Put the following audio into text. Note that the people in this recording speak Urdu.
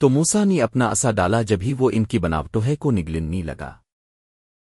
تو موسا نے اپنا اسا ڈالا جبھی وہ ان کی بناوٹوہے کو نگلنی لگا۔